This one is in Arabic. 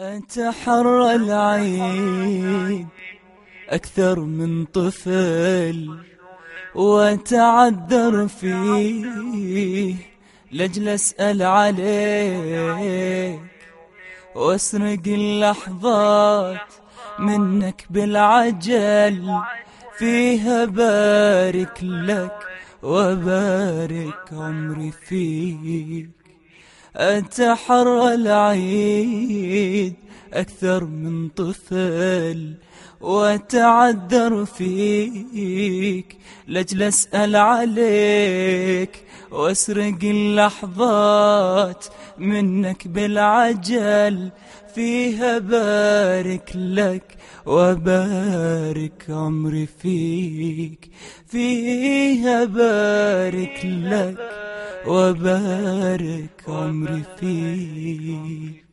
أتحرى العيد أكثر من طفل وأتعذر فيه. لجل أسأل عليك وأسرق اللحظات منك بالعجل. فيها بارك لك وبارك عمري فيك. أتحرى العيد أكثر من طفل وأتعذر فيك. لجل أسأل عليك وأسرق اللحظات منك بالعجل. فيها بارك لك وبارك عمري فيك. فيها بارك لك وبارك عمري فيك.